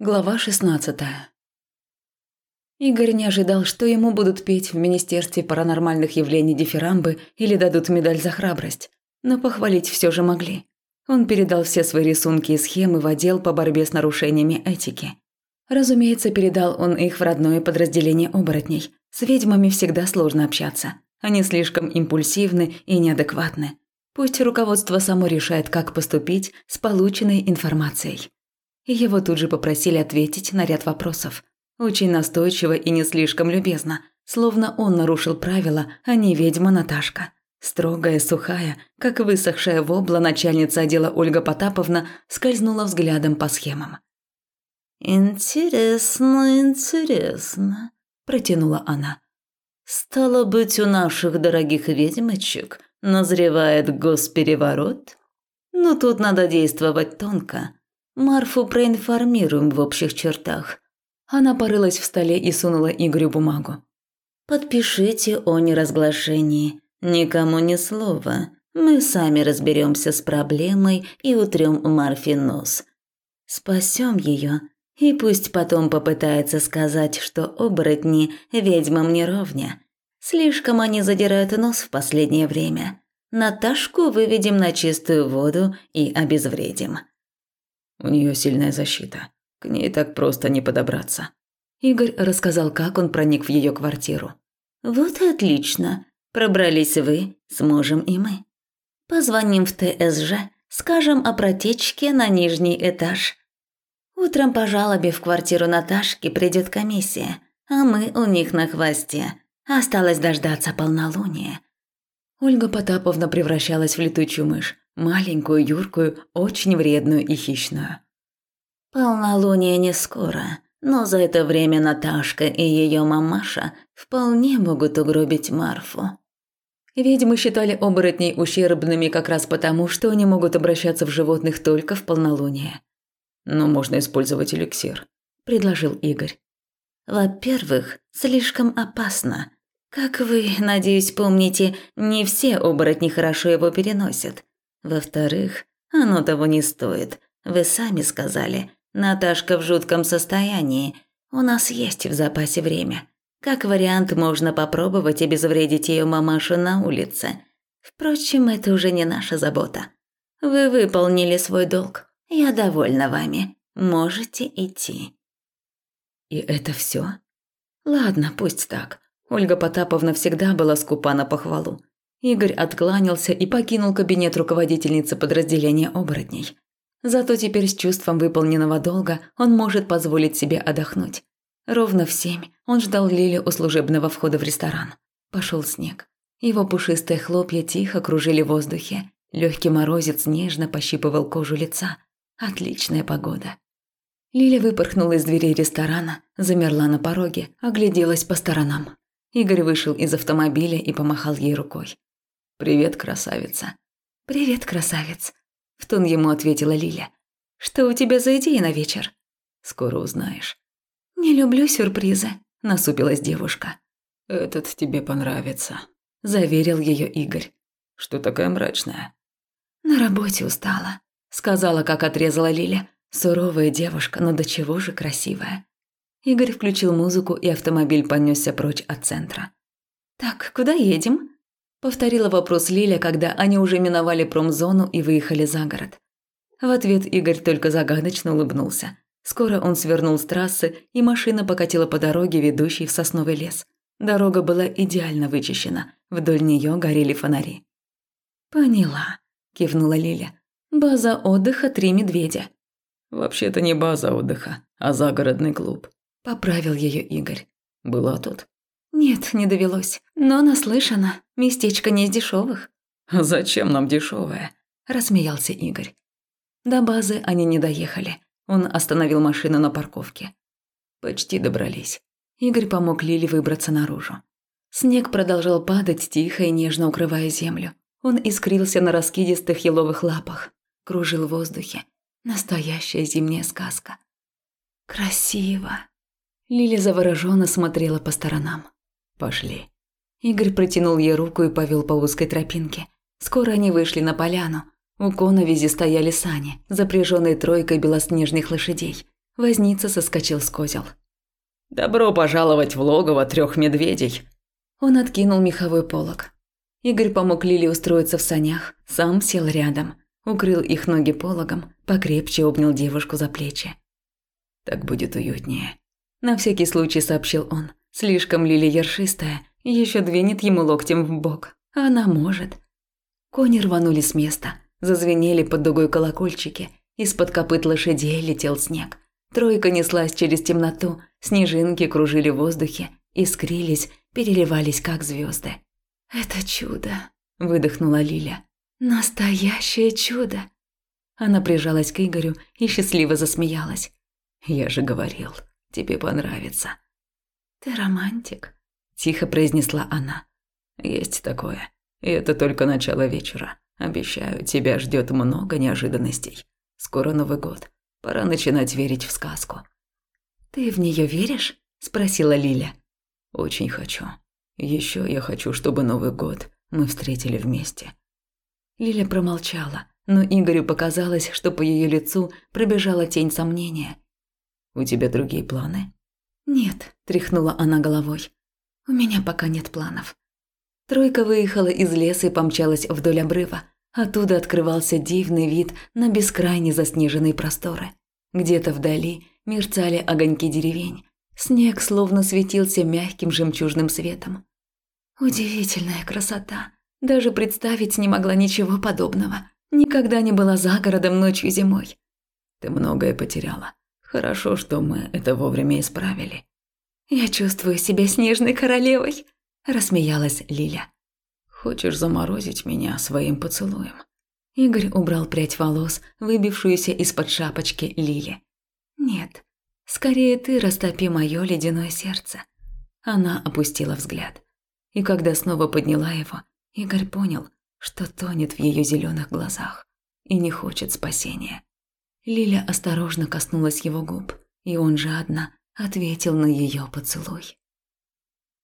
Глава 16 Игорь не ожидал, что ему будут петь в Министерстве паранормальных явлений дифирамбы или дадут медаль за храбрость. Но похвалить все же могли. Он передал все свои рисунки и схемы в отдел по борьбе с нарушениями этики. Разумеется, передал он их в родное подразделение оборотней. С ведьмами всегда сложно общаться. Они слишком импульсивны и неадекватны. Пусть руководство само решает, как поступить с полученной информацией его тут же попросили ответить на ряд вопросов. Очень настойчиво и не слишком любезно, словно он нарушил правила, а не ведьма Наташка. Строгая, сухая, как высохшая вобла начальница отдела Ольга Потаповна скользнула взглядом по схемам. «Интересно, интересно», – протянула она. «Стало быть, у наших дорогих ведьмочек назревает госпереворот? Ну, тут надо действовать тонко, Марфу проинформируем в общих чертах. Она порылась в столе и сунула Игорю бумагу. Подпишите о неразглашении. Никому ни слова. Мы сами разберемся с проблемой и утрем Марфе нос. Спасем ее, и пусть потом попытается сказать, что оборотни ведьмам не ровня. Слишком они задирают нос в последнее время. Наташку выведем на чистую воду и обезвредим. У нее сильная защита. К ней так просто не подобраться. Игорь рассказал, как он проник в ее квартиру. Вот и отлично. Пробрались вы, сможем и мы. Позвоним в ТСЖ, скажем о протечке на нижний этаж. Утром по жалобе в квартиру Наташки придет комиссия, а мы у них на хвосте. Осталось дождаться полнолуния. Ольга Потаповна превращалась в летучую мышь маленькую, юркую, очень вредную и хищную. Полнолуние не скоро, но за это время Наташка и ее мамаша вполне могут угробить Марфу. Ведьмы считали оборотней ущербными как раз потому, что они могут обращаться в животных только в полнолуние. «Но можно использовать эликсир», – предложил Игорь. «Во-первых, слишком опасно. Как вы, надеюсь, помните, не все оборотни хорошо его переносят. Во-вторых, оно того не стоит. Вы сами сказали, Наташка в жутком состоянии. У нас есть в запасе время. Как вариант, можно попробовать обезвредить ее мамашу на улице. Впрочем, это уже не наша забота. Вы выполнили свой долг. Я довольна вами. Можете идти. И это все? Ладно, пусть так. Ольга Потаповна всегда была скупа на похвалу. Игорь откланялся и покинул кабинет руководительницы подразделения оборотней. Зато теперь с чувством выполненного долга он может позволить себе отдохнуть. Ровно в семь он ждал Лили у служебного входа в ресторан. Пошел снег. Его пушистые хлопья тихо кружили в воздухе. Легкий морозец нежно пощипывал кожу лица. Отличная погода. Лиля выпорхнула из дверей ресторана, замерла на пороге, огляделась по сторонам. Игорь вышел из автомобиля и помахал ей рукой. «Привет, красавица». «Привет, красавец», – в тон ему ответила Лиля. «Что у тебя за идея на вечер?» «Скоро узнаешь». «Не люблю сюрпризы», – насупилась девушка. «Этот тебе понравится», – заверил ее Игорь. «Что такая мрачная?» «На работе устала», – сказала, как отрезала Лиля. Суровая девушка, но до чего же красивая. Игорь включил музыку, и автомобиль понесся прочь от центра. «Так, куда едем?» Повторила вопрос Лиля, когда они уже миновали промзону и выехали за город. В ответ Игорь только загадочно улыбнулся. Скоро он свернул с трассы, и машина покатила по дороге, ведущей в сосновый лес. Дорога была идеально вычищена, вдоль нее горели фонари. «Поняла», – кивнула Лиля. «База отдыха «Три медведя». «Вообще-то не база отдыха, а загородный клуб», – поправил ее Игорь. «Была тут?» «Нет, не довелось. Но наслышана. Местечко не из дешевых. «Зачем нам дешевое? рассмеялся Игорь. До базы они не доехали. Он остановил машину на парковке. Почти добрались. Игорь помог Лиле выбраться наружу. Снег продолжал падать, тихо и нежно укрывая землю. Он искрился на раскидистых еловых лапах, кружил в воздухе. Настоящая зимняя сказка. Красиво. Лиля завороженно смотрела по сторонам. Пошли. Игорь протянул ей руку и повел по узкой тропинке. Скоро они вышли на поляну. У коновизи стояли сани, запряженные тройкой белоснежных лошадей. Возница соскочил с козел. «Добро пожаловать в логово трех медведей!» Он откинул меховой полог. Игорь помог Лиле устроиться в санях, сам сел рядом, укрыл их ноги пологом, покрепче обнял девушку за плечи. «Так будет уютнее», – на всякий случай сообщил он. Слишком Лили ершистая, еще двинет ему локтем в бок. Она может. Кони рванули с места, зазвенели под дугой колокольчики, из-под копыт лошадей летел снег. Тройка неслась через темноту, снежинки кружили в воздухе, искрились, переливались как звезды. «Это чудо», – выдохнула Лиля. «Настоящее чудо!» Она прижалась к Игорю и счастливо засмеялась. «Я же говорил, тебе понравится». «Ты романтик», – тихо произнесла она. «Есть такое. И это только начало вечера. Обещаю, тебя ждет много неожиданностей. Скоро Новый год. Пора начинать верить в сказку». «Ты в нее веришь?» – спросила Лиля. «Очень хочу. Еще я хочу, чтобы Новый год мы встретили вместе». Лиля промолчала, но Игорю показалось, что по ее лицу пробежала тень сомнения. «У тебя другие планы?» «Нет», – тряхнула она головой. «У меня пока нет планов». Тройка выехала из леса и помчалась вдоль обрыва. Оттуда открывался дивный вид на бескрайне заснеженные просторы. Где-то вдали мерцали огоньки деревень. Снег словно светился мягким жемчужным светом. Удивительная красота. Даже представить не могла ничего подобного. Никогда не была за городом ночью зимой. Ты многое потеряла. Хорошо, что мы это вовремя исправили. Я чувствую себя снежной королевой, рассмеялась Лиля. Хочешь заморозить меня своим поцелуем? Игорь убрал прядь волос, выбившуюся из-под шапочки Лили. Нет, скорее ты растопи моё ледяное сердце. Она опустила взгляд. И когда снова подняла его, Игорь понял, что тонет в ее зеленых глазах и не хочет спасения. Лиля осторожно коснулась его губ, и он жадно ответил на ее поцелуй.